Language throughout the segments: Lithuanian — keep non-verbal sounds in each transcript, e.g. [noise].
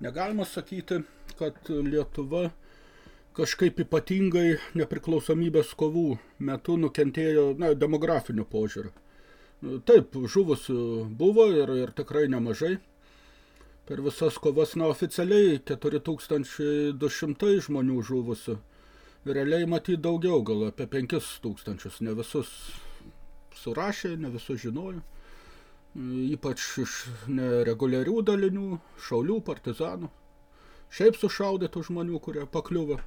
Negalima sakyti, kad Lietuva kažkaip ypatingai nepriklausomybės kovų metu nukentėjo na, demografiniu požiūriu. Taip, žuvusių buvo ir, ir tikrai nemažai. Per visas kovas, na, oficialiai 4200 žmonių žuvusių. Realiai matyti daugiau, gal apie 5000, ne visus surašė, ne visus žinojo. Ypač iš nereguliarių dalinių, šaulių, partizanų. Šiaip sušaudytų žmonių, kurie pakliuvo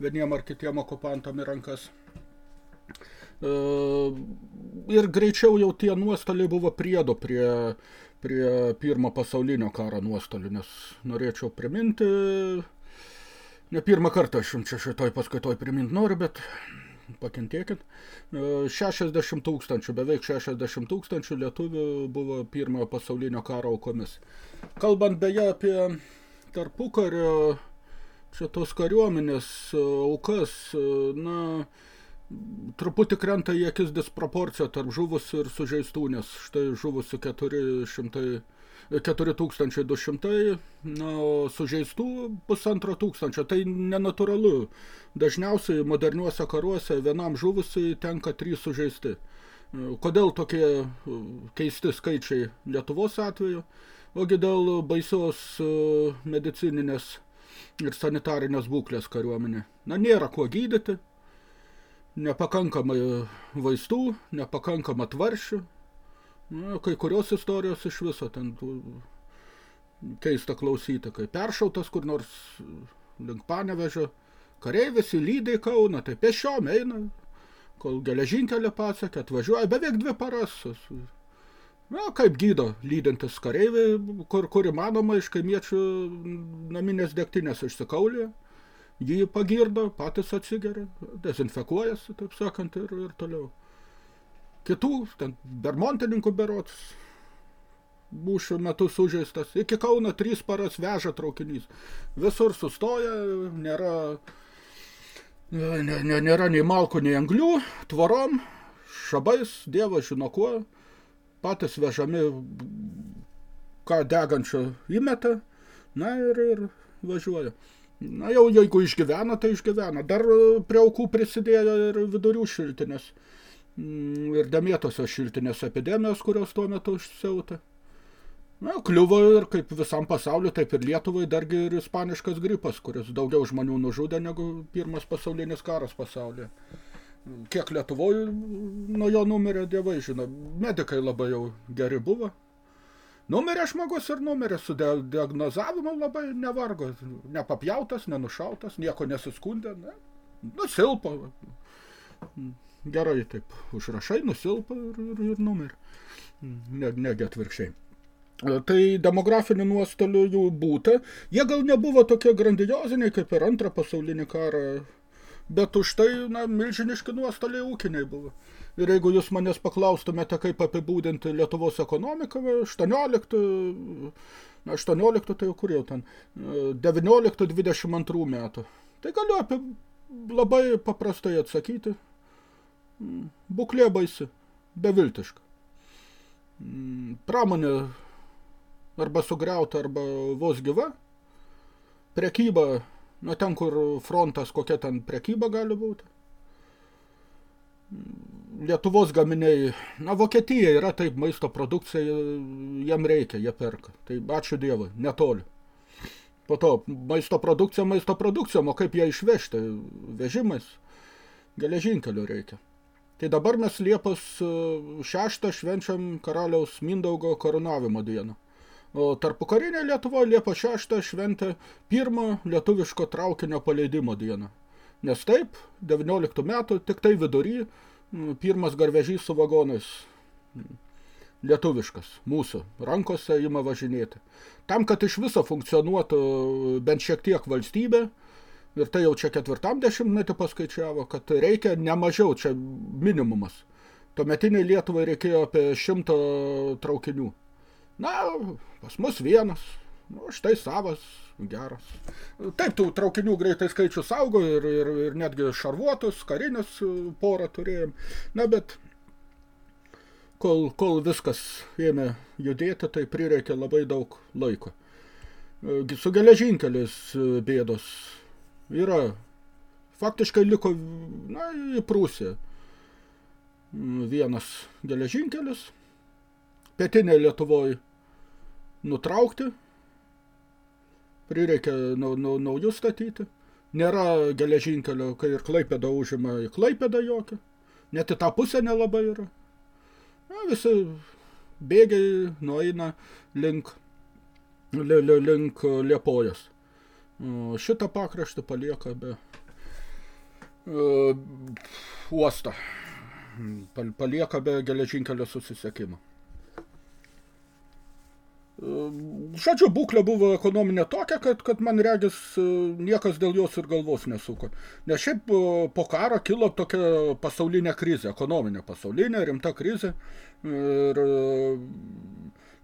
vieniem ar kitiem okupantam į rankas. E, ir greičiau jau tie nuostoliai buvo priedo prie, prie pirmo pasaulinio karo nuostolių, nes norėčiau priminti, ne pirmą kartą aš jums čia šitoj paskaitoj priminti noriu, bet pakentėkit. 60 e, tūkstančių, beveik 60 tūkstančių lietuvių buvo pirmojo pasaulinio karo aukomis. Kalbant beje apie tarpukario čia tos kariuomenės e, aukas, e, na, truputį krenta į akis disproporcija tarp žuvusių ir sužeistų, nes štai žuvusių 400, 4200, na, o sužeistų pusantro tūkstančio. Tai nenatūralu. Dažniausiai moderniuose karuose vienam žuvusiai tenka trys sužeisti. Kodėl tokie keisti skaičiai Lietuvos atveju? Ogi dėl baisios e, medicininės ir sanitarinės būklės kariuomenė. Na, nėra kuo gydyti, nepakankamai vaistų, nepakankama tvaršių. Na, kai kurios istorijos iš viso ten keista klausyti, kai peršautas kur nors link panevežio, kareivis įlydė į Kauną, tai pešiom eina, kol geležinkelį pasakė, atvažiuoja beveik dvi paras Na, kaip gydo lydintis kareiviai, kur, kur įmanoma iš kaimiečių naminės degtinės išsikaulė, jį pagirdo, patys atsigeria, dezinfekuojasi, taip sakant, ir, ir toliau. Kitų, ten bermontininkų berots, būšių metu sužeistas, iki Kauno trys paras veža traukinys. Visur sustoja, nėra, nė, nėra nei malkų, nei anglių, tvorom, šabais, dievas žino kuo, patys vežami ką degančio įmeta, na ir, ir važiuoja. Na jau jeigu išgyvena, tai išgyvena. Dar prie aukų prisidėjo ir vidurių šiltinės ir demėtosios šiltinės epidemijos, kurios tuo metu išsiautė. Na, kliuvo ir kaip visam pasauliu, taip ir Lietuvai dargi ir ispaniškas gripas, kuris daugiau žmonių nužudė negu pirmas pasaulinis karas pasaulyje. Kiek Lietuvoje nuo jo numirė dievai, žino, medikai labai jau geri buvo. Numirė žmogus ir numirė su diagnozavimu labai nevargo, nepapjautas, nenušautas, nieko nesiskundė, ne? nusilpo. Gerai taip, užrašai, nusilpo ir, ir, ir numirė. Ne, negi atvirkščiai. Tai demografinių nuostolių jų būta. Jie gal nebuvo tokie grandioziniai kaip ir antrą pasaulinį karą bet už tai, na, milžiniški nuostoliai ūkiniai buvo. Ir jeigu jūs manęs paklaustumėte, kaip apibūdinti Lietuvos ekonomiką, 18, 18 tai jau kur jau ten, 19-22 metų, tai galiu apie labai paprastai atsakyti. Būklė baisi, beviltiška. Pramonė arba sugriauta, arba vos gyva. Prekyba Nu, ten, kur frontas, kokia ten prekyba gali būti. Lietuvos gaminiai, na, Vokietija yra taip maisto produkcija, jiem reikia, jie perka. Tai ačiū Dievui, netoli. Po to maisto produkcija, maisto produkcija, o kaip ją išvežti? Vežimais, geležinkeliu reikia. Tai dabar mes Liepos 6 švenčiam karaliaus Mindaugo karūnavimo dieną. O tarpukarinė Lietuva Liepo 6 šventė pirmą lietuviško traukinio paleidimo dieną. Nes taip, 19 metų, tik tai vidury, pirmas garvežys su vagonais lietuviškas, mūsų, rankose ima važinėti. Tam, kad iš viso funkcionuotų bent šiek tiek valstybė, ir tai jau čia ketvirtam dešimtmetį paskaičiavo, kad reikia nemažiau, čia minimumas. Tuometiniai Lietuvai reikėjo apie šimto traukinių. Na, pas mus vienas, nu, štai savas, geras. Taip, tų traukinių greitai skaičius augo ir, ir, ir netgi šarvuotus, karinius porą turėjom. Na, bet kol, kol viskas ėmė judėti, tai prireikė labai daug laiko. su geležinkelis bėdos yra. Faktiškai liko na, į Prūsiją. Vienas geležinkelis, pietinė Lietuvoje nutraukti, prireikia nau, nau, naujus statyti. Nėra geležinkelio, kai ir Klaipėda užima į Klaipėdą jokią. Net į tą pusę nelabai yra. Na, visi bėgiai nueina link, li, li, link Liepojas. Šitą pakraštį palieka be uh, uostą. Palieka be geležinkelio susisiekimo. Žodžiu, būklė buvo ekonominė tokia, kad, kad man regis niekas dėl jos ir galvos nesuko. Nes šiaip po karo kilo tokia pasaulinė krizė, ekonominė pasaulinė, rimta krizė. Ir,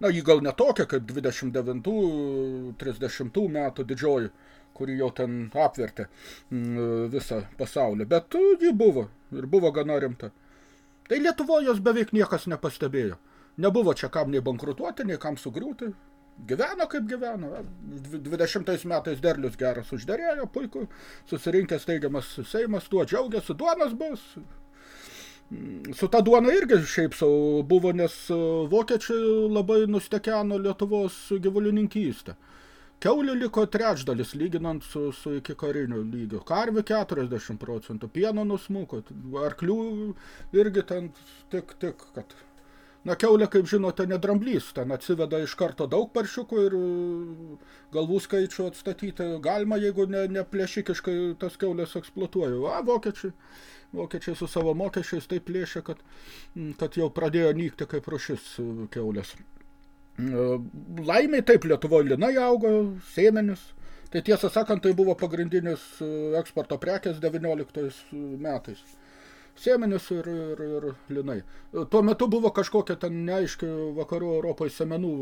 na, jį gal netokia kaip 29-30 metų didžioji, kuri jau ten apvertė visą pasaulį. Bet ji buvo ir buvo gana rimta. Tai Lietuvoje jos beveik niekas nepastebėjo. Nebuvo čia kam nei bankrutuoti, nei kam sugriūti. Gyveno kaip gyveno. 20 metais derlius geras užderėjo, puiku. Susirinkęs teigiamas Seimas, tuo džiaugiasi, duonas bus. Su ta duona irgi šiaip sau buvo, nes vokiečiai labai nustekeno Lietuvos gyvulininkystę. Kiaulė liko trečdalis, lyginant su, su iki karinio lygio. Karvių 40 procentų, pieno nusmuko, arklių irgi ten tik, tik, kad Na, keulė, kaip žinote, nedramblys, ten atsiveda iš karto daug paršiukų ir galvų skaičių atstatyti galima, jeigu ne, ne plėšikiškai tas keulės eksploatuoja. A, vokiečiai, vokiečiai su savo mokesčiais taip plėšia, kad, kad jau pradėjo nykti kaip rušis keulės. Laimiai taip Lietuvoje linai augo, sėmenis. Tai tiesą sakant, tai buvo pagrindinis eksporto prekės 19 metais sėmenis ir, ir, ir linai. Tuo metu buvo kažkokia ten neaiški vakarų Europoje semenų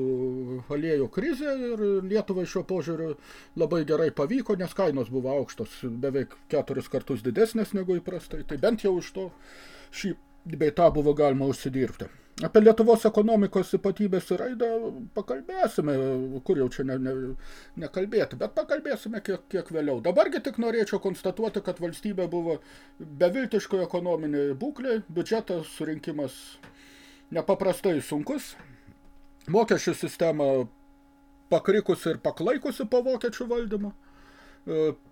aliejų krizė ir Lietuvai šio požiūriu labai gerai pavyko, nes kainos buvo aukštos, beveik keturis kartus didesnės negu įprastai. Tai bent jau iš to šį bei tą buvo galima užsidirbti. Apie Lietuvos ekonomikos ypatybės ir raidą pakalbėsime, kur jau čia ne, ne, nekalbėti, bet pakalbėsime kiek, kiek vėliau. Dabargi tik norėčiau konstatuoti, kad valstybė buvo beviltiško ekonominė būklė, biudžetas surinkimas nepaprastai sunkus, mokesčių sistema pakrikusi ir paklaikusi po vokiečių valdymo.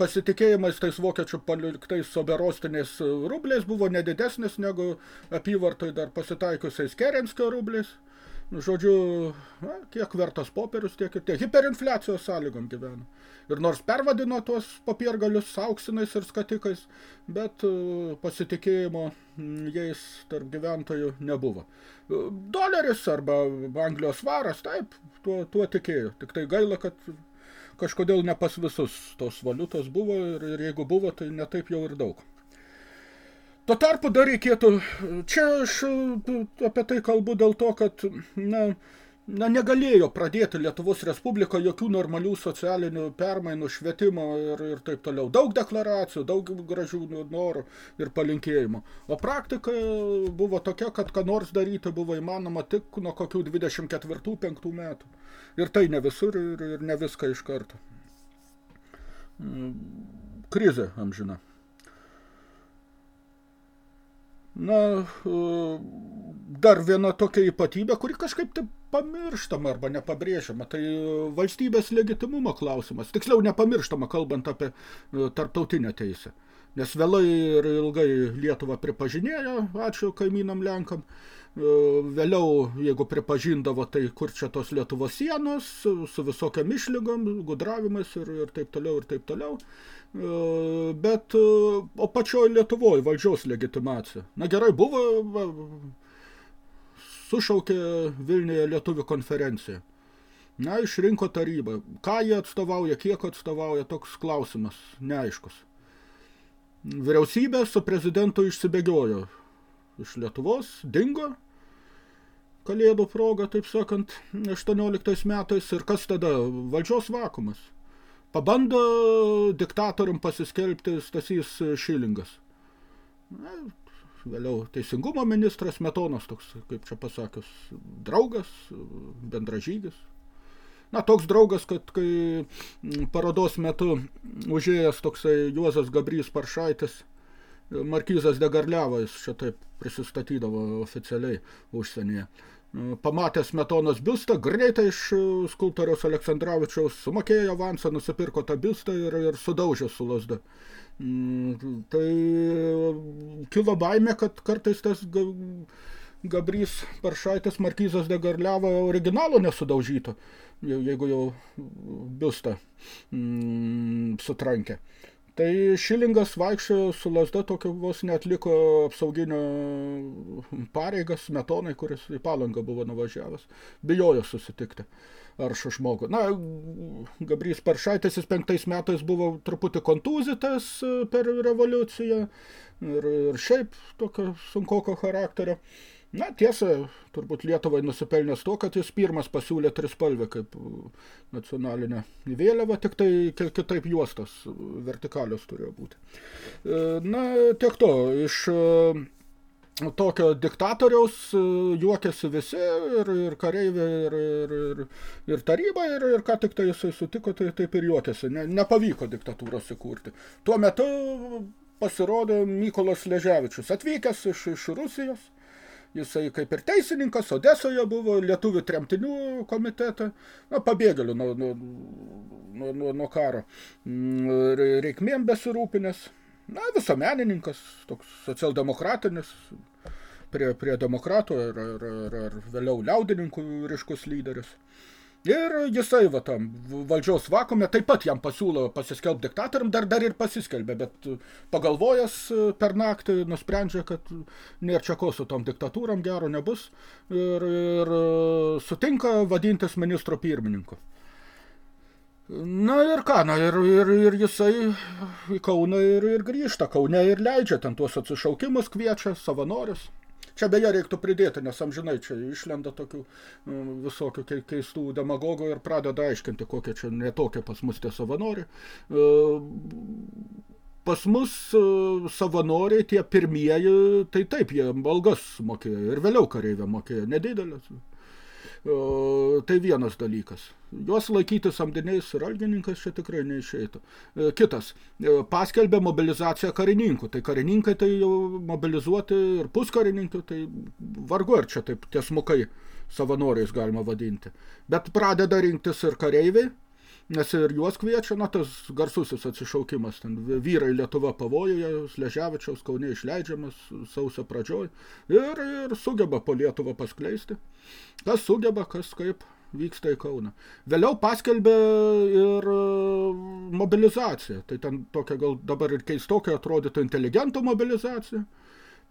Pasitikėjimas tais vokiečių paliktais soberostiniais rubliais buvo nedidesnis negu apyvartoj dar pasitaikiusiais Kerenskio rubliais. Žodžiu, na, kiek vertas popierius, tiek ir tiek. Hiperinfliacijos sąlygom gyveno. Ir nors pervadino tuos papiergalius auksinais ir skatikais, bet pasitikėjimo jais tarp gyventojų nebuvo. Doleris arba Anglijos varas, taip, tuo, tuo tikėjo. Tik tai gaila, kad kažkodėl ne pas visus tos valiutos buvo ir, ir jeigu buvo, tai netaip jau ir daug. Tuo tarpu dar reikėtų, čia aš apie tai kalbu dėl to, kad na, na, negalėjo pradėti Lietuvos Respublika jokių normalių socialinių permainų, švietimo ir, ir taip toliau. Daug deklaracijų, daug gražių norų ir palinkėjimų. O praktika buvo tokia, kad ką nors daryti buvo įmanoma tik nuo kokių 24-5 metų. Ir tai ne visur ir, ir ne viską iš karto. Krizė amžina. Na, dar viena tokia ypatybė, kuri kažkaip taip pamirštama arba nepabrėžiama, tai valstybės legitimumo klausimas. Tiksliau nepamirštama, kalbant apie tarptautinę teisę. Nes vėlai ir ilgai Lietuvą pripažinėjo, ačiū kaimynam Lenkam, vėliau, jeigu pripažindavo, tai kur čia tos Lietuvos sienos, su visokiam išlygom, gudravimais ir, ir taip toliau, ir taip toliau. Bet, o pačioj Lietuvoje valdžios legitimacija. Na gerai, buvo, sušaukė Vilniuje lietuvių konferenciją. Na, išrinko tarybą. Ką jie atstovauja, kiek atstovauja, toks klausimas, neaiškus. Vyriausybė su prezidentu išsibėgiojo iš Lietuvos, dingo, kalėdų proga, taip sakant, 18 metais. Ir kas tada? Valdžios vakumas. Pabando diktatorium pasiskelbti Stasys Šilingas. Na, vėliau teisingumo ministras Metonas toks, kaip čia pasakius, draugas, bendražygis. Na, toks draugas, kad kai parodos metu užėjęs toksai Juozas Gabrys Paršaitis, Markizas Degarliavas čia taip prisistatydavo oficialiai užsienyje. Pamatęs Metonos biustą, greitai iš skulptoriaus Aleksandrovičiaus sumokėjo avansą, nusipirko tą biustą ir, ir sudaužė su lasda. Mm, tai kilo baimė, kad kartais tas Gabrys Paršaitis Markizas de Garliava originalo nesudaužytų, jeigu jau biustą mm, sutrankė. Tai Šilingas vaikščiojo su lasda tokio vos netliko apsauginio pareigas metonai, kuris į palangą buvo nuvažiavęs. Bijojo susitikti aršą žmogų. Na, Gabrys Paršaitis jis penktais metais buvo truputį kontūzitas per revoliuciją ir, ir šiaip tokio sunkoko charakterio. Na, tiesa, turbūt Lietuvai nusipelnęs to, kad jis pirmas pasiūlė trispalvę kaip nacionalinę vėliavą, tik tai kitaip juostas vertikalios turėjo būti. E, na, tiek to, iš e, tokio diktatoriaus juokėsi visi, ir, ir kareivė, ir, ir, ir, ir taryba, ir, ir ką tik tai jisai sutiko, tai taip ir juokėsi. Ne, nepavyko diktatūros įkurti. Tuo metu pasirodė Mykolas Leževičius, atvykęs iš, iš Rusijos, Jisai kaip ir teisininkas, Odesoje buvo lietuvių tremtinių komitetą, na, pabėgėlių nuo, nuo, nuo, nuo, karo, mm, reikmėm besirūpinęs, na, visuomenininkas, toks socialdemokratinis, prie, prie demokratų ar, ar, ar, ar vėliau liaudininkų ryškus lyderis. Ir jisai va tam valdžiaus vakume taip pat jam pasiūlo pasiskelbti diktatorium, dar, dar ir pasiskelbė, bet pagalvojęs per naktį nusprendžia, kad nėra čia ko su tom diktatūram, gero nebus ir, ir sutinka vadintis ministro pirmininku. Na ir ką, na ir, ir, ir jisai į Kauną ir, ir grįžta, Kaune ir leidžia ten tuos atsišaukimus, kviečia savanorius. Čia beje reiktų pridėti, nes amžinai čia išlenda tokių nu, visokių keistų demagogų ir pradeda aiškinti, kokie čia netokie pas mus tie savanoriai. E, pas mus e, savanoriai, tie pirmieji, tai taip, jie algas mokėjo ir vėliau kareivė mokėjo, nedidelės. Tai vienas dalykas. Juos laikyti samdiniais ir algininkais čia tikrai neišeitų. E, kitas, e, paskelbė mobilizaciją karininkų. Tai karininkai tai jau mobilizuoti ir puskarininkių, tai vargu ar čia taip tiesmukai savanoriais galima vadinti. Bet pradeda rinktis ir kareiviai, nes ir juos kviečia, na, tas garsusis atsišaukimas, ten vyrai Lietuva pavojuje, Sleževičiaus Kaune išleidžiamas sausio pradžioj ir, ir sugeba po Lietuvą paskleisti. Kas sugeba, kas kaip vyksta į Kauną. Vėliau paskelbė ir e, mobilizaciją, tai ten tokia gal dabar ir keistokia atrodytų inteligentų mobilizacija,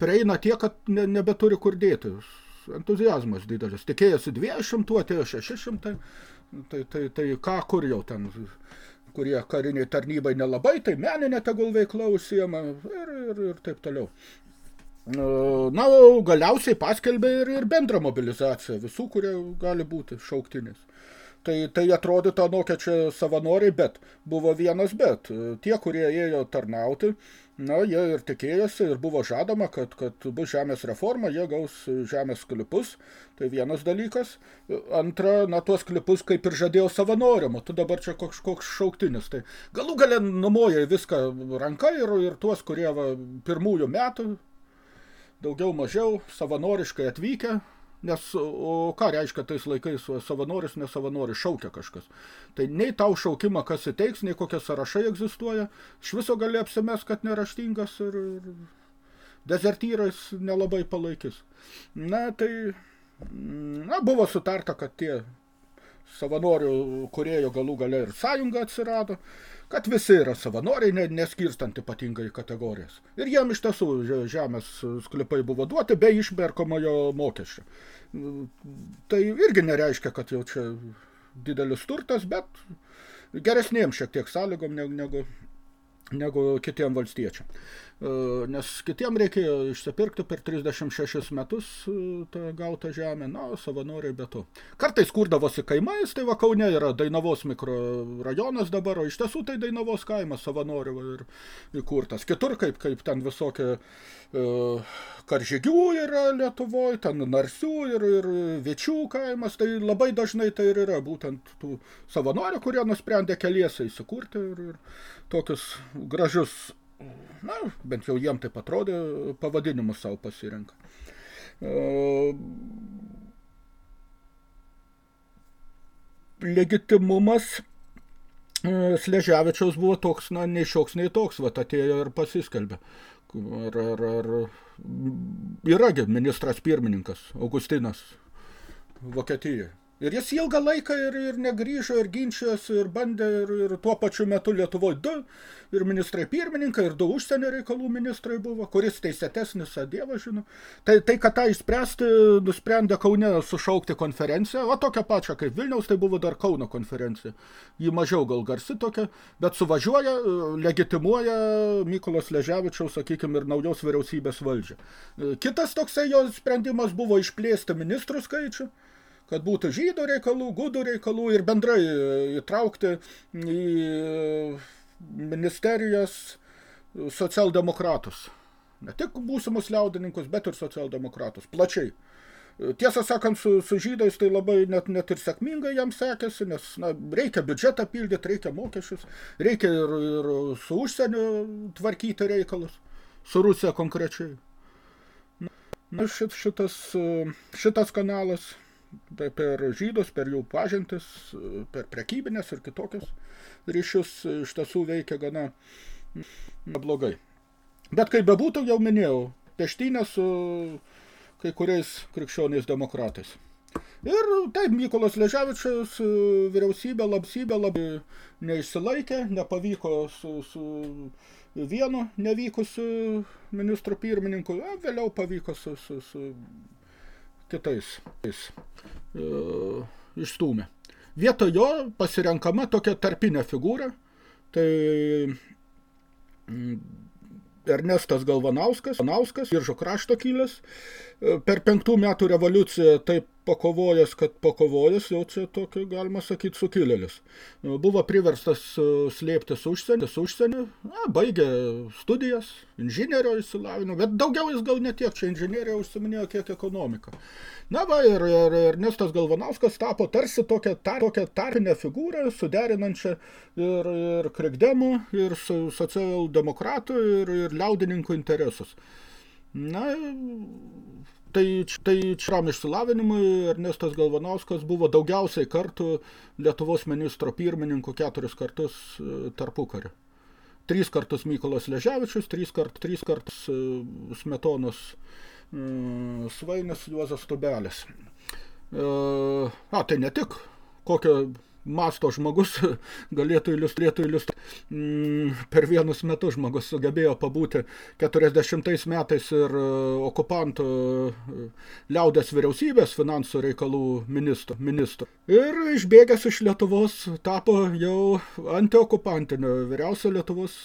prieina tie, kad ne, nebeturi kur dėti. Entuzijazmas didelis. Tikėjosi 200, atėjo 600, tai, tai, tai ką kur jau ten, kurie kariniai tarnybai nelabai, tai meninė tegul veikla užsiema ir, ir, ir taip toliau. Na, galiausiai paskelbė ir, ir bendrą mobilizaciją visų, kurie gali būti šauktinis. Tai, tai atrodytų anokia čia savanoriai, bet buvo vienas bet. Tie, kurie ėjo tarnauti, na, jie ir tikėjosi ir buvo žadama, kad, kad bus žemės reforma, jie gaus žemės klipus, tai vienas dalykas. Antra, na, tuos klipus kaip ir žadėjo savanoriam, tu dabar čia koks, koks šauktinis. Tai galų galę numoja viską ranka ir, ir tuos, kurie va, pirmųjų metų daugiau mažiau savanoriškai atvykę, nes o ką reiškia tais laikais savanoris, nesavanoris, šaukia kažkas. Tai nei tau šaukimą kas įteiks, nei kokie sąrašai egzistuoja, iš viso gali apsimes, kad neraštingas ir, ir dezertyrais nelabai palaikys. Na, tai na, buvo sutarta, kad tie savanorių kurėjo galų gale ir sąjunga atsirado, kad visi yra savanoriai, ne, neskirstant ypatingai kategorijas. Ir jiem iš tiesų žemės sklipai buvo duoti be išberkamojo mokesčio. Tai irgi nereiškia, kad jau čia didelis turtas, bet geresnėm šiek tiek sąlygom negu, negu kitiem valstiečiam. E, nes kitiem reikėjo išsipirkti per 36 metus e, tą gautą žemę, na, savanoriai be to. Kartais kurdavosi kaimais, tai va Kaune yra Dainavos mikrorajonas dabar, o iš tiesų tai Dainavos kaimas savanorių ir įkurtas. Kitur kaip, kaip ten visokie e, karžygių yra Lietuvoje, ten narsių ir, ir viečių kaimas, tai labai dažnai tai ir yra būtent tų savanorių, kurie nusprendė keliese įsikurti ir, ir tokius gražius, na, bent jau jiem taip atrodė, pavadinimus savo pasirenka. E, legitimumas e, Sleževičiaus buvo toks, na, nei šioks, nei toks, va, atėjo ir pasiskelbė. Ar, ar, ar yragi ministras pirmininkas, Augustinas, Vokietijoje. Ir jis ilgą laiką ir, ir negrįžo, ir ginčijosi, ir bandė, ir, ir tuo pačiu metu Lietuvoje du, ir ministrai pirmininkai, ir du užsienio reikalų ministrai buvo, kuris teisėtesnis, dievą žino. Tai, tai, kad tą išspręsti, nusprendė Kaune sušaukti konferenciją, o tokią pačią kaip Vilniaus, tai buvo dar Kauno konferencija. Ji mažiau gal garsi tokia, bet suvažiuoja, legitimuoja Mykolas Leževičiaus, sakykime, ir naujos vyriausybės valdžią. Kitas toksai jo sprendimas buvo išplėsti ministrų skaičių, kad būtų žydų reikalų, gudų reikalų ir bendrai e, įtraukti į ministerijas socialdemokratus. Ne tik būsimus liaudininkus, bet ir socialdemokratus. Plačiai. E, tiesą sakant, su, su žydais tai labai net, net ir sėkmingai jam sekėsi, nes na, reikia biudžetą pildyti, reikia mokesčius, reikia ir, ir su užsieniu tvarkyti reikalus, su Rusija konkrečiai. Na, šit, šitas, šitas kanalas tai per žydus, per jų pažintis, per prekybinės ir kitokius ryšius iš tiesų veikia gana blogai. Bet kaip bebūtų, jau minėjau, peštynė su kai kuriais krikščioniais demokratais. Ir taip, Mykolas Leževičius vyriausybė, labsybė labai neišsilaikė, nepavyko su, su vienu nevykusiu ministru pirmininku, vėliau pavyko su, su, su kitais e, išstūmė. Vietoj jo pasirenkama tokia tarpinė figūra, tai mm, Ernestas Galvanauskas, Galvanauskas, Iržo krašto kilęs, e, per penktų metų revoliuciją taip pakovojęs, kad pakovojęs, jau čia tokio, galima sakyti, sukilėlis. Buvo priverstas e, slėptis užsienį, užsienį, na, baigė studijas, inžinierio įsilavino, bet daugiau jis gal ne tiek čia inžinierija užsiminėjo, kiek ekonomika. Na va, ir, ir Ernestas Galvanauskas tapo tarsi tokią, tar, tokią tarpinę figūrą, suderinančią ir, ir krikdemų, ir socialdemokratų, ir, ir liaudininkų interesus. Na, Tai, tai čiam išsilavinimui Ernestas Galvanauskas buvo daugiausiai kartų Lietuvos ministro pirmininku keturis kartus e, tarpukarį. Trys kartus Mykolas Leževičius, trys, kart, trys kartus e, Smetonos e, svainis Juozas Tubelis. A, tai ne tik kokio masto žmogus [laughs] galėtų iliustruoti, iliustruoti. Mm, per vienus metus žmogus sugebėjo pabūti 40 metais ir e, okupantų e, liaudės vyriausybės finansų reikalų ministru. ministru. Ir išbėgęs iš Lietuvos tapo jau antiokupantinio vyriausio Lietuvos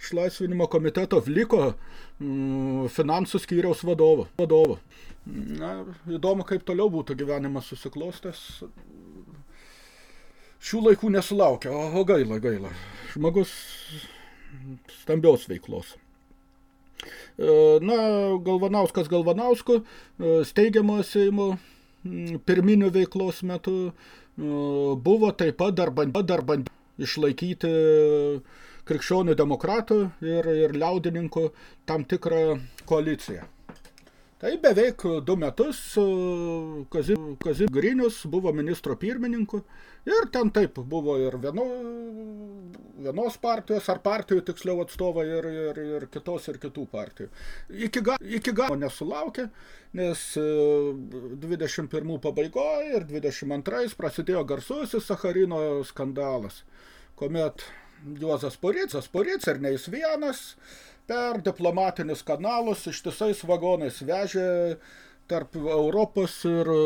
išlaisvinimo komiteto vliko mm, finansų skyriaus vadovo. vadovo. Na, įdomu, kaip toliau būtų gyvenimas susiklostęs šių laikų nesulaukia, o, gaila, gaila. Žmogus stambios veiklos. E, na, Galvanauskas Galvanausku, e, steigiamo Seimo pirminių veiklos metu e, buvo taip pat dar bandė išlaikyti krikščionių demokratų ir, ir liaudininkų tam tikrą koaliciją. Tai beveik du metus Kazim Kazi Grinius buvo ministro pirmininku ir ten taip buvo ir vieno, vienos partijos ar partijų tiksliau atstovai ir, ir, ir kitos ir kitų partijų. Iki, ga, iki galo nesulaukė, nes 21 e, pabaigoje ir 22 prasidėjo garsusis Sacharino skandalas, kuomet Juozas Poricas, Poric ir ne jis vienas, per diplomatinius kanalus ištisais vagonais vežė tarp Europos ir e,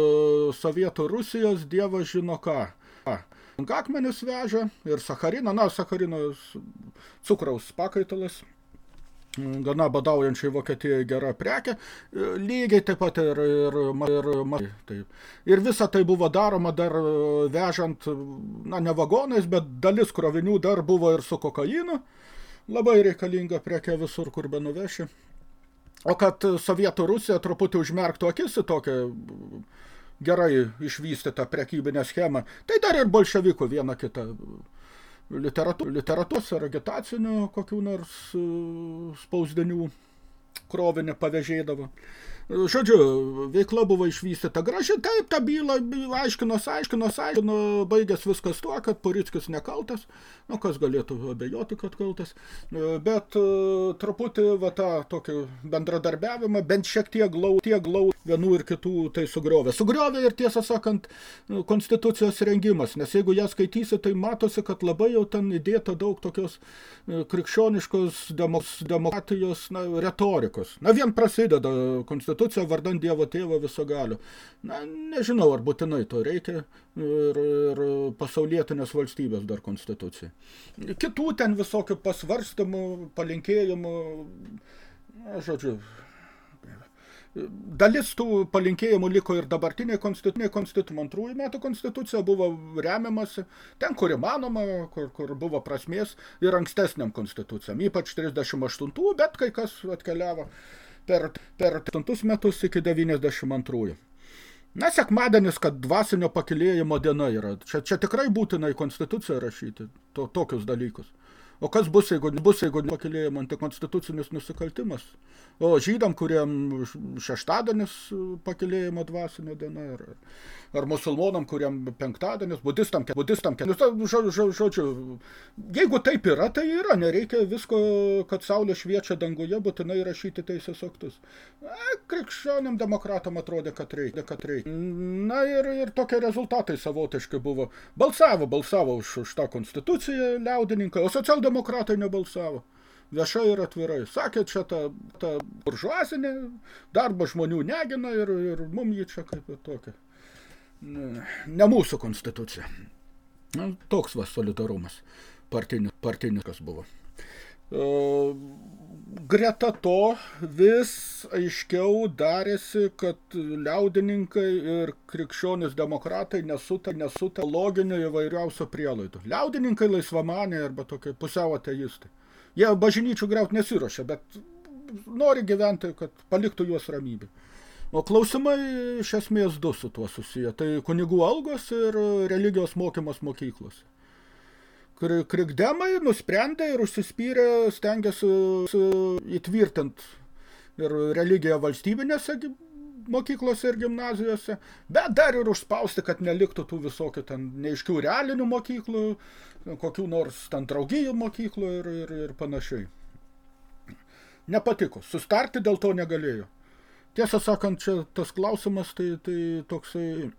Sovietų Rusijos dievas žino ką. akmenis veža ir sachariną, na, sacharinas cukraus pakaitalas, gana badaujančiai Vokietijoje gera prekė, lygiai taip pat ir, ir, ir, taip. ir visa tai buvo daroma dar vežant, na, ne vagonais, bet dalis krovinių dar buvo ir su kokainu, labai reikalinga prekė visur, kur be nuveši. O kad Sovietų Rusija truputį užmerktų akis į tokią gerai išvystytą prekybinę schemą, tai dar ir bolševikų vieną kitą literatūros literatus ar agitacinių kokių nors e, spausdinių krovinį pavėžėdavo. Žodžiu, veikla buvo išvystyta graži, taip, ta byla aiškinos, aiškinos, aiškino, baigęs viskas tuo, kad Purickis nekaltas, nu, kas galėtų abejoti, kad kaltas, bet e, truputį, va, tą tokį bendradarbiavimą, bent šiek tiek glau, tiek glau vienų ir kitų tai sugriovė. Sugriovė ir tiesą sakant, konstitucijos rengimas, nes jeigu ją skaitysi, tai matosi, kad labai jau ten įdėta daug tokios e, krikščioniškos demokratijos na, retorikos. Na, vien prasideda konstitucijos konstitucija vardan Dievo tėvo visagalio. Na, nežinau, ar būtinai to reikia ir, ir pasaulietinės valstybės dar konstitucija. Kitų ten visokių pasvarstymų, palinkėjimų, na, žodžiu, dalis tų palinkėjimų liko ir dabartiniai konstituciniai konstitucijų. Antrųjų metų konstitucija buvo remiamasi ten, kur įmanoma, kur, kur buvo prasmės ir ankstesniam konstitucijam, ypač 38, bet kai kas atkeliavo per, per 8 metus iki 92. Na, sekmadienis, kad dvasinio pakilėjimo diena yra. Čia, čia tikrai būtina į konstituciją rašyti to, tokius dalykus. O kas bus, jeigu bus, jeigu pakilėjimo antikonstitucinis nusikaltimas? O žydam, kuriem šeštadienis pakilėjimo dvasinio diena, ar, ar musulmonam, kuriam penktadienis, budistam, budistam, nu, žodžiu, žodžiu, jeigu taip yra, tai yra, nereikia visko, kad saulė šviečia danguje, būtinai rašyti teisės aktus. Na, krikščionim demokratam atrodė, kad reikia, kad reikia. Na ir, ir tokie rezultatai savotiškai buvo. Balsavo, balsavo už, už tą konstituciją liaudininkai, o socialdemokratai nebalsavo viešai ir atvirai. Sakė, čia ta, ta buržuazinė, darbo žmonių negina ir, ir mum jį čia kaip tokia ne mūsų konstitucija. Na, toks va solidarumas partinis, partinis kas buvo. E, greta to vis aiškiau darėsi, kad liaudininkai ir krikščionis demokratai nesuta, nesuta loginių įvairiausių prielaidų. Liaudininkai laisvamanė arba tokie pusiau ateistai. Jie bažnyčių grauti nesiuošia, bet nori gyventi, kad paliktų juos ramybę. O klausimai iš esmės du su tuo susiję. Tai kunigų algos ir religijos mokymas mokyklose. Krikdemai nusprendė ir užsispyrė, stengiasi įtvirtint ir religiją valstybinėse mokyklose ir gimnazijose, bet dar ir užspausti, kad neliktų tų visokių ten neiškių realinių mokyklų, kokių nors ten draugijų mokyklų ir, ir, ir panašiai. Nepatiko. Sustarti dėl to negalėjo. Tiesą sakant, čia tas klausimas tai, tai toksai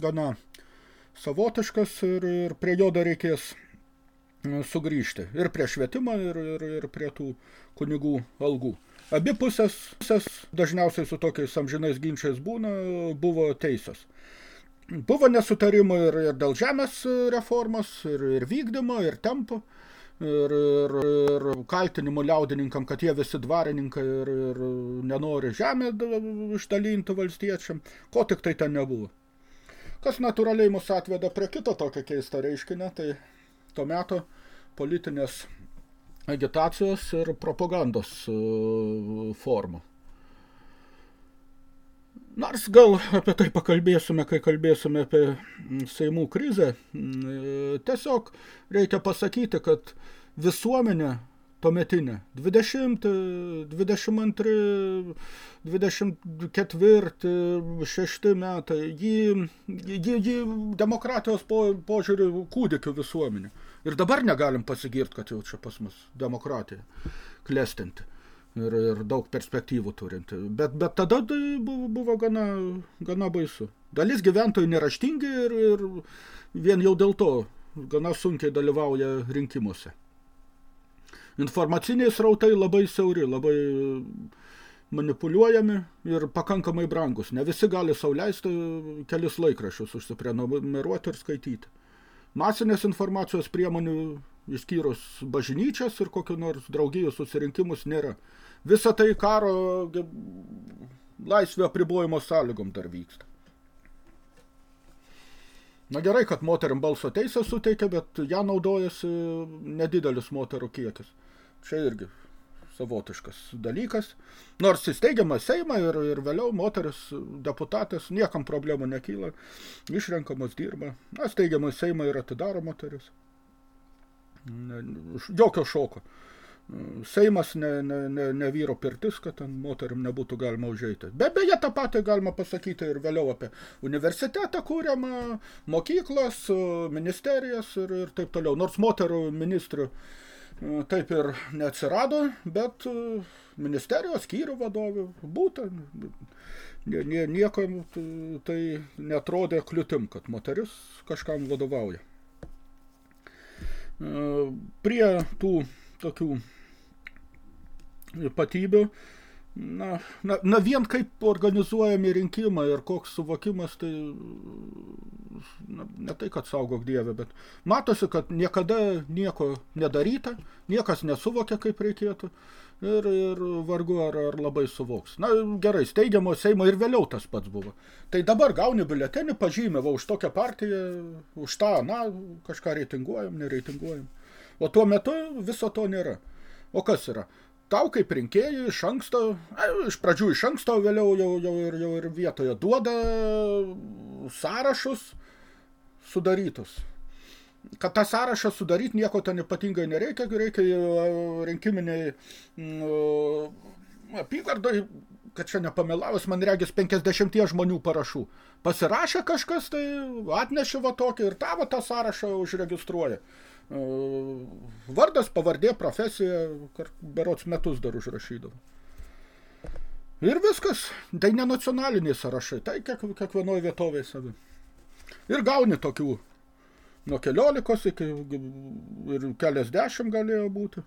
gana savotiškas ir, ir prie jo dar reikės e, sugrįžti. Ir prie švietimo, ir, ir, ir prie tų kunigų algų. Abi pusės, pusės dažniausiai su tokiais amžinais ginčiais būna, buvo teisės. Buvo nesutarimų ir, ir dėl žemės reformos, ir, ir vykdymo, ir tempo ir, ir, ir kaltinimų liaudininkam, kad jie visi dvarininkai ir, ir nenori žemę išdalinti valstiečiam, ko tik tai ten nebuvo. Kas natūraliai mus atveda prie kito tokio keisto reiškinio, tai to meto politinės agitacijos ir propagandos e, formų. Nors gal apie tai pakalbėsime, kai kalbėsime apie Seimų krizę. Tiesiog reikia pasakyti, kad visuomenė tuometinė 20, 22, 24, 6 metai, ji, ji, ji demokratijos po, požiūrių kūdikių visuomenė. Ir dabar negalim pasigirti, kad jau čia pas mus demokratija klestinti ir, ir daug perspektyvų turinti. Bet, bet tada tai buvo, buvo gana, gana baisu. Dalis gyventojų neraštingi ir, ir vien jau dėl to gana sunkiai dalyvauja rinkimuose. Informaciniai srautai labai siauri, labai manipuliuojami ir pakankamai brangus. Ne visi gali sau leisti kelis laikrašius užsiprenumeruoti ir skaityti. masinės informacijos priemonių, išskyrus bažnyčias ir kokiu nors draugijų susirinkimus nėra. Visa tai karo laisvė apribojimo sąlygom dar vyksta. Na gerai, kad moteriam balso teisę suteikia, bet ją naudojasi nedidelis moterų kiekis. Čia irgi savotiškas dalykas. Nors įsteigiama Seimą ir, ir vėliau moteris deputatės, niekam problemų nekyla, išrenkamos dirba. Na, steigiama Seimą ir atidaro moteris. Jokio šoko. Seimas ne, ne, ne, ne vyro pirtis, kad ten moterim nebūtų galima užeiti. Be beje, tą patį galima pasakyti ir vėliau apie universitetą kūriamą, mokyklas, ministerijas ir, ir taip toliau. Nors moterų ministrių taip ir neatsirado, bet ministerijos skyrių vadovių būta. Nieko tai netrodė kliūtim, kad moteris kažkam vadovauja. Prie tų tokių ypatybių. Na, na, na vien kaip organizuojami rinkimai ir koks suvokimas, tai ne tai, kad saugok dievę, bet matosi, kad niekada nieko nedaryta, niekas nesuvokia, kaip reikėtų ir, ir vargu ar, ar labai suvoks. Na, gerai, steigiamo Seimo ir vėliau tas pats buvo. Tai dabar gauni biuletenį, pažymė, va, už tokią partiją, už tą, na, kažką reitinguojam, nereitinguojam. O tuo metu viso to nėra. O kas yra? tau kaip rinkėjui iš anksto, iš pradžių iš anksto, vėliau jau, jau, ir, jau ir vietoje duoda sąrašus sudarytus. Kad tą sąrašą sudaryti nieko ten ypatingai nereikia, reikia e, rinkiminiai mm, apygardai, kad čia nepamelavus, man regis 50 žmonių parašų. Pasirašė kažkas, tai atnešė va tokį ir tavo tą sąrašą užregistruoja. Vardas, pavardė, profesija, berots metus dar užrašydavo. Ir viskas, tai ne nacionaliniai sąrašai, tai kiek, kiekvienoje vietovėje savi. Ir gauni tokių nuo keliolikos iki ir keliasdešimt galėjo būti.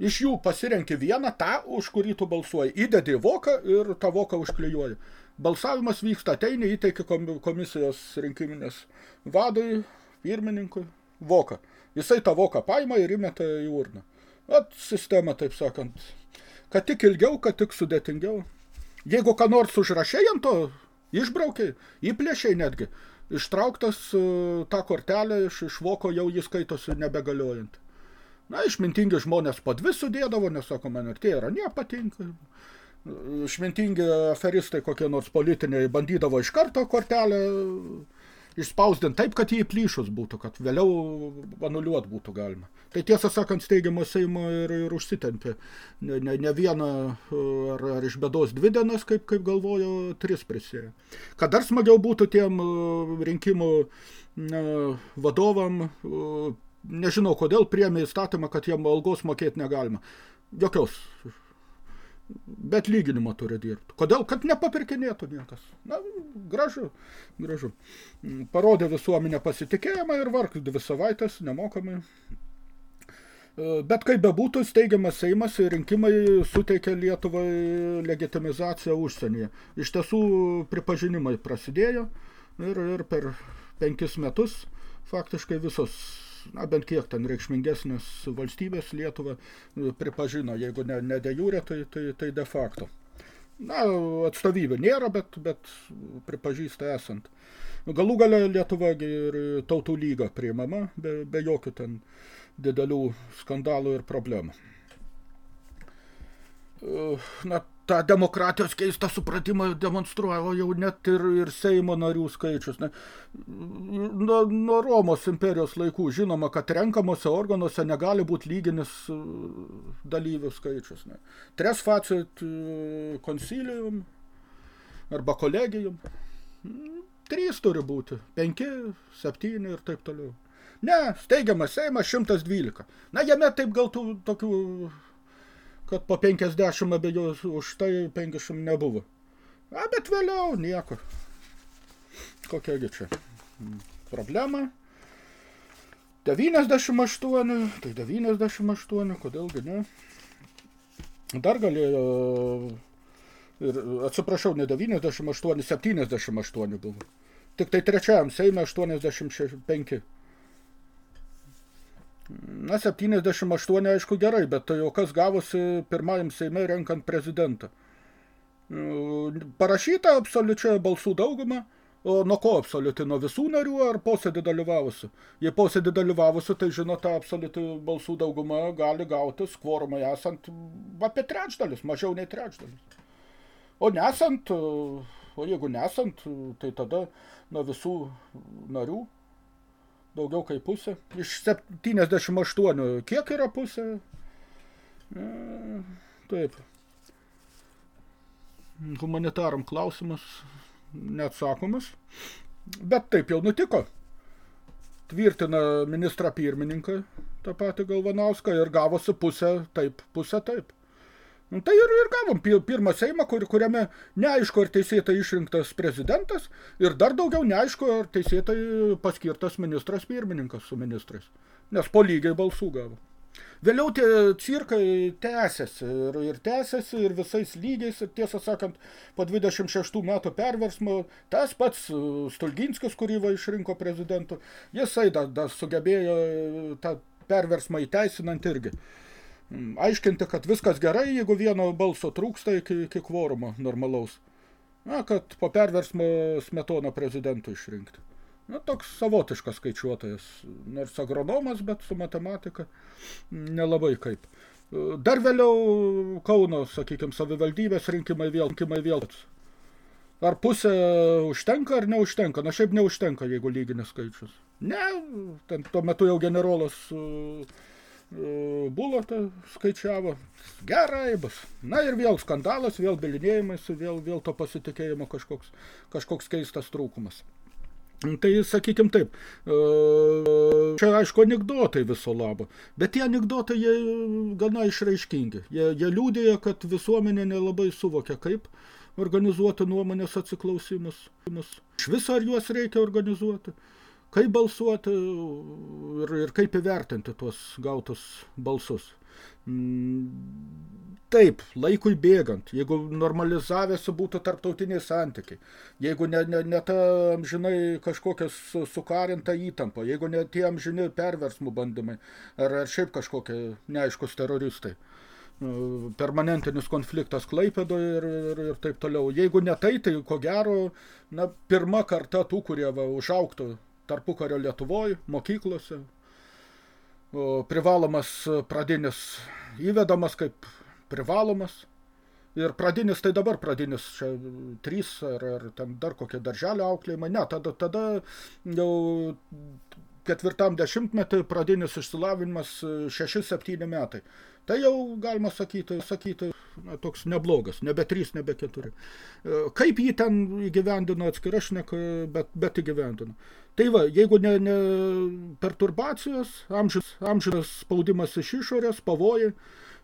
Iš jų pasirenki vieną, tą, už kurį tu balsuoji. Įdedi voką ir tą voką užklijuoji. Balsavimas vyksta, ateini, įteiki komisijos rinkiminės vadui, pirmininkui, voką. Jisai tą voką paima ir įmeta į urną. At sistema, taip sakant, kad tik ilgiau, kad tik sudėtingiau. Jeigu ką nors užrašai ant to, išbraukiai, įplėšiai netgi, ištrauktas uh, tą kortelę iš, iš voko jau jis skaitosi nebegaliojant. Na, išmintingi žmonės po dvi sudėdavo, nes sako, man ir tie yra nepatinka. Išmintingi aferistai kokie nors politiniai bandydavo iš karto kortelę išspausdint taip, kad jį plyšus būtų, kad vėliau anuliuot būtų galima. Tai tiesą sakant, steigiamo Seimo ir, ir užsitempė ne, ne, ne vieną ar, ar iš bėdos dvi dienas, kaip, kaip galvojo, tris prisėjo. Kad dar smagiau būtų tiem rinkimų vadovam, nežinau kodėl, priėmė įstatymą, kad jiem algos mokėti negalima. Jokios bet lyginimo turi dirbti. Kodėl? Kad nepapirkinėtų niekas. Na, gražu, gražu. Parodė visuomenę pasitikėjimą ir vark dvi savaitės nemokamai. E, bet kaip bebūtų, steigiamas Seimas ir rinkimai suteikia Lietuvai legitimizaciją užsienyje. Iš tiesų pripažinimai prasidėjo ir, ir per penkis metus faktiškai visos na, bent kiek ten reikšmingesnės valstybės Lietuvą e, pripažino, jeigu ne, ne de jure, tai, tai, tai de facto. Na, atstovybė nėra, bet, bet pripažįsta esant. Galų gale Lietuva ir tautų lyga priimama, be, be jokių ten didelių skandalų ir problemų. E, na, tą demokratijos keistą supratimą demonstruoja, jau net ir, ir Seimo narių skaičius. Ne. Nuo, nuo Romos imperijos laikų žinoma, kad renkamuose organuose negali būti lyginis e, dalyvių skaičius. Ne. Tres facit konsilium e, arba kolegijum. Trys turi būti, penki, septyni ir taip toliau. Ne, steigiamas Seimas 112. Na, jame taip gal tų tokių kad po 50 abiejų už tai 50 nebuvo. A, bet vėliau nieko. Kokiagi čia problema? 98, tai 98, kodėlgi ne? Dar galėjo, ir atsiprašau, ne 98, 78 buvo. Tik tai trečiajam Seime 85. Na, 78 aišku gerai, bet tai jau kas gavosi pirmajam Seime renkant prezidentą. Parašyta absoliučia balsų dauguma, o nuo ko absoliuti, nuo visų narių ar posėdį dalyvavusių? Jei posėdį dalyvavusių, tai žino, ta absoliuti balsų dauguma gali gautis kvorumai esant apie trečdalis, mažiau nei trečdalis. O nesant, o jeigu nesant, tai tada nuo visų narių daugiau kaip pusė. Iš 78 kiek yra pusė? Taip. Humanitaram klausimas neatsakomas. Bet taip jau nutiko. Tvirtina ministrą pirmininką, tą patį Galvanauską, ir gavosi pusę taip, pusę taip. Nu, tai ir, ir gavom pirmą Seimą, kur, kuriame neaišku, ar teisėtai išrinktas prezidentas ir dar daugiau neaišku, ar teisėtai paskirtas ministras pirmininkas su ministrais. Nes po lygiai balsų gavo. Vėliau tie cirkai tęsiasi ir, ir tęsiasi ir visais lygiais, ir tiesą sakant, po 26 metų perversmo, tas pats e, Stulginskis, kurį va išrinko prezidentu, jisai dar da sugebėjo tą perversmą įteisinant irgi. Mm, aiškinti, kad viskas gerai, jeigu vieno balso trūksta iki, iki kvorumo normalaus. Na, kad po perversmo smetoną prezidentų išrinkti. Na, toks savotiškas skaičiuotojas, nors agronomas, bet su matematika nelabai kaip. Dar vėliau Kauno, sakykime, savivaldybės rinkimai vėl, rinkimai vėl. Ar pusė užtenka ar neužtenka? Na, šiaip neužtenka, jeigu lyginis skaičius. Ne, ten tuo metu jau generolas uh, Bulotą skaičiavo. Gerai bus. Na ir vėl skandalas, vėl bilinėjimas, vėl, vėl to pasitikėjimo kažkoks, kažkoks keistas trūkumas. Tai, sakykim taip, e, čia aišku anegdotai viso labo, bet tie anegdotai jie gana išraiškingi. Jie, jie liūdėja, kad visuomenė nelabai suvokia, kaip organizuoti nuomonės atsiklausimus. Iš viso ar juos reikia organizuoti, kaip balsuoti ir, ir kaip įvertinti tuos gautus balsus. Taip, laikui bėgant, jeigu normalizavęsi būtų tarptautiniai santykiai, jeigu ne, ne, ne ta amžinai kažkokia su, sukarinta įtampa, jeigu ne tie amžini perversmų bandymai, ar, ar šiaip kažkokie neaiškus teroristai, nu, permanentinis konfliktas Klaipėdoje ir, ir, ir taip toliau. Jeigu ne tai, tai ko gero, na, pirma karta tų, kurie va, užauktų tarpukario Lietuvoje, mokyklose, privalomas pradinis įvedamas kaip privalomas. Ir pradinis, tai dabar pradinis, čia trys ar, ar ten dar kokie darželio auklėjimai. Ne, tada, tada jau ketvirtam dešimtmetį pradinis išsilavinimas 6-7 metai. Tai jau galima sakyti, sakyti na, toks neblogas, nebe 3, nebe 4. Kaip jį ten įgyvendino atskira šneka, bet, bet įgyvendino. Tai va, jeigu ne, ne perturbacijos, amžinas, amžinas spaudimas iš išorės, pavojai,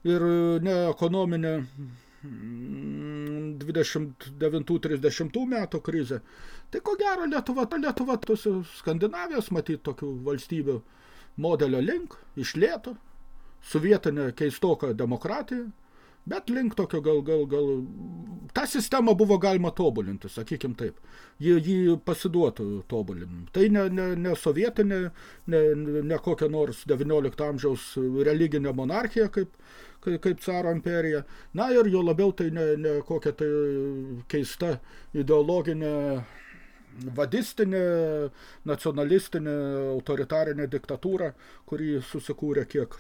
ir ne ekonominė 29-30 metų krizė. Tai ko gero Lietuva, Lietuva, tos Skandinavijos, matyt, tokių valstybių modelio link, iš lėto, su vietinė keistoka demokratija, Bet link tokio gal, gal, gal, tą sistemą buvo galima tobulinti, sakykim taip. Jį, jį pasiduotų tobulinimui. Tai ne, ne, ne sovietinė, ne, ne kokia nors 19 amžiaus religinė monarchija, kaip, kaip, kaip caro imperija. Na ir jo labiau tai ne, ne kokia tai keista ideologinė vadistinė, nacionalistinė, autoritarinė diktatūra, kuri susikūrė kiek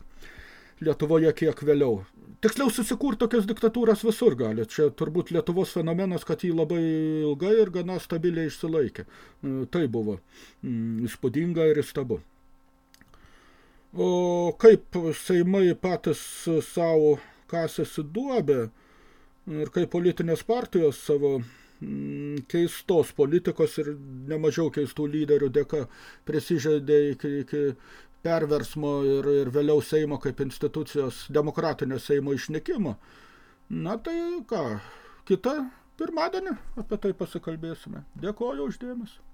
Lietuvoje kiek vėliau. Tiksliau susikūrti tokias diktatūras visur gali. Čia turbūt Lietuvos fenomenas, kad jį labai ilgai ir gana stabiliai išsilaikė. E, tai buvo mm, įspūdinga ir įstabu. O kaip Seimai patys savo kasėsi duobę ir kaip politinės partijos savo mm, keistos politikos ir nemažiau keistų lyderių dėka prisižaidė iki, iki perversmo ir, ir vėliau Seimo kaip institucijos demokratinio Seimo išnykimo. Na tai ką, kitą pirmadienį apie tai pasikalbėsime. Dėkoju uždėmesi.